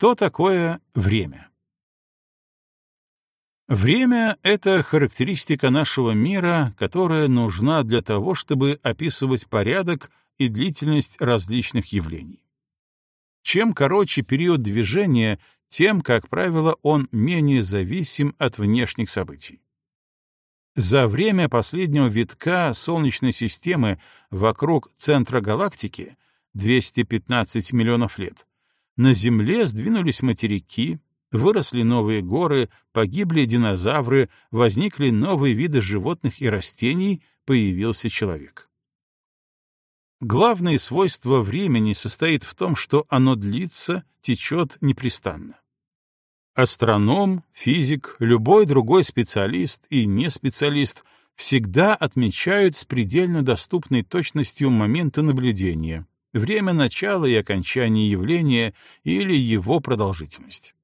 Что такое время? Время — это характеристика нашего мира, которая нужна для того, чтобы описывать порядок и длительность различных явлений. Чем короче период движения, тем, как правило, он менее зависим от внешних событий. За время последнего витка Солнечной системы вокруг центра галактики, 215 миллионов лет, на Земле сдвинулись материки, выросли новые горы, погибли динозавры, возникли новые виды животных и растений, появился человек. Главное свойство времени состоит в том, что оно длится, течет непрестанно. Астроном, физик, любой другой специалист и не специалист всегда отмечают с предельно доступной точностью моменты наблюдения, время начала и окончания явления или его продолжительность.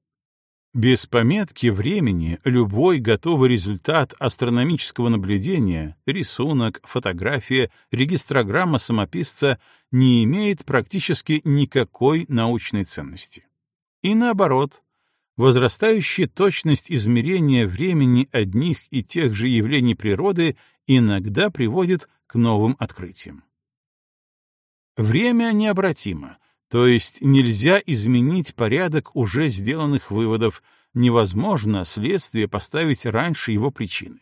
Без пометки времени любой готовый результат астрономического наблюдения, рисунок, фотография, регистрограмма самописца не имеет практически никакой научной ценности. И наоборот, возрастающая точность измерения времени одних и тех же явлений природы иногда приводит к новым открытиям. Время необратимо, то есть нельзя изменить порядок уже сделанных выводов, невозможно следствие поставить раньше его причины.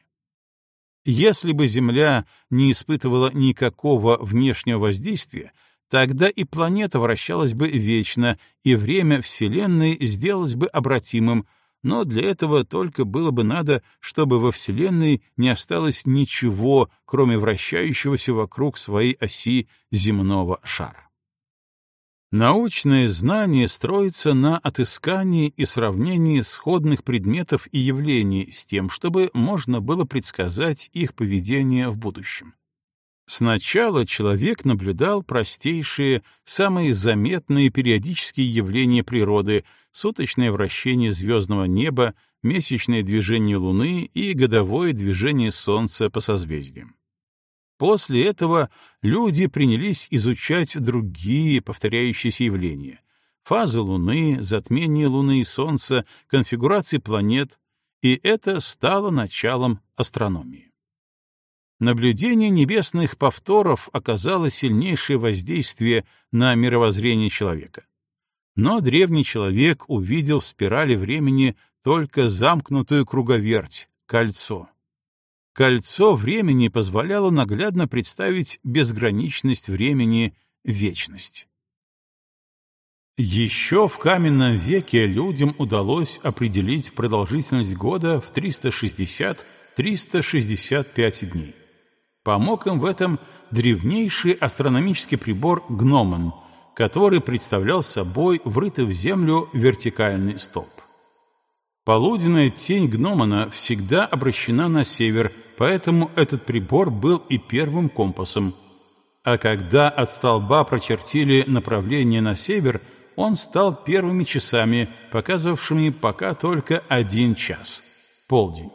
Если бы Земля не испытывала никакого внешнего воздействия, тогда и планета вращалась бы вечно, и время Вселенной сделалось бы обратимым, но для этого только было бы надо, чтобы во Вселенной не осталось ничего, кроме вращающегося вокруг своей оси земного шара. Научное знание строится на отыскании и сравнении сходных предметов и явлений с тем, чтобы можно было предсказать их поведение в будущем. Сначала человек наблюдал простейшие, самые заметные периодические явления природы, суточное вращение звездного неба, месячное движение Луны и годовое движение Солнца по созвездиям. После этого люди принялись изучать другие повторяющиеся явления — фазы Луны, затмение Луны и Солнца, конфигурации планет, и это стало началом астрономии. Наблюдение небесных повторов оказало сильнейшее воздействие на мировоззрение человека. Но древний человек увидел в спирали времени только замкнутую круговерть, кольцо — Кольцо времени позволяло наглядно представить безграничность времени, вечность. Еще в каменном веке людям удалось определить продолжительность года в 360-365 дней. Помог им в этом древнейший астрономический прибор Гномон, который представлял собой врытый в землю вертикальный столб. Полуденная тень Гномона всегда обращена на север – поэтому этот прибор был и первым компасом. А когда от столба прочертили направление на север, он стал первыми часами, показывавшими пока только один час — полдень.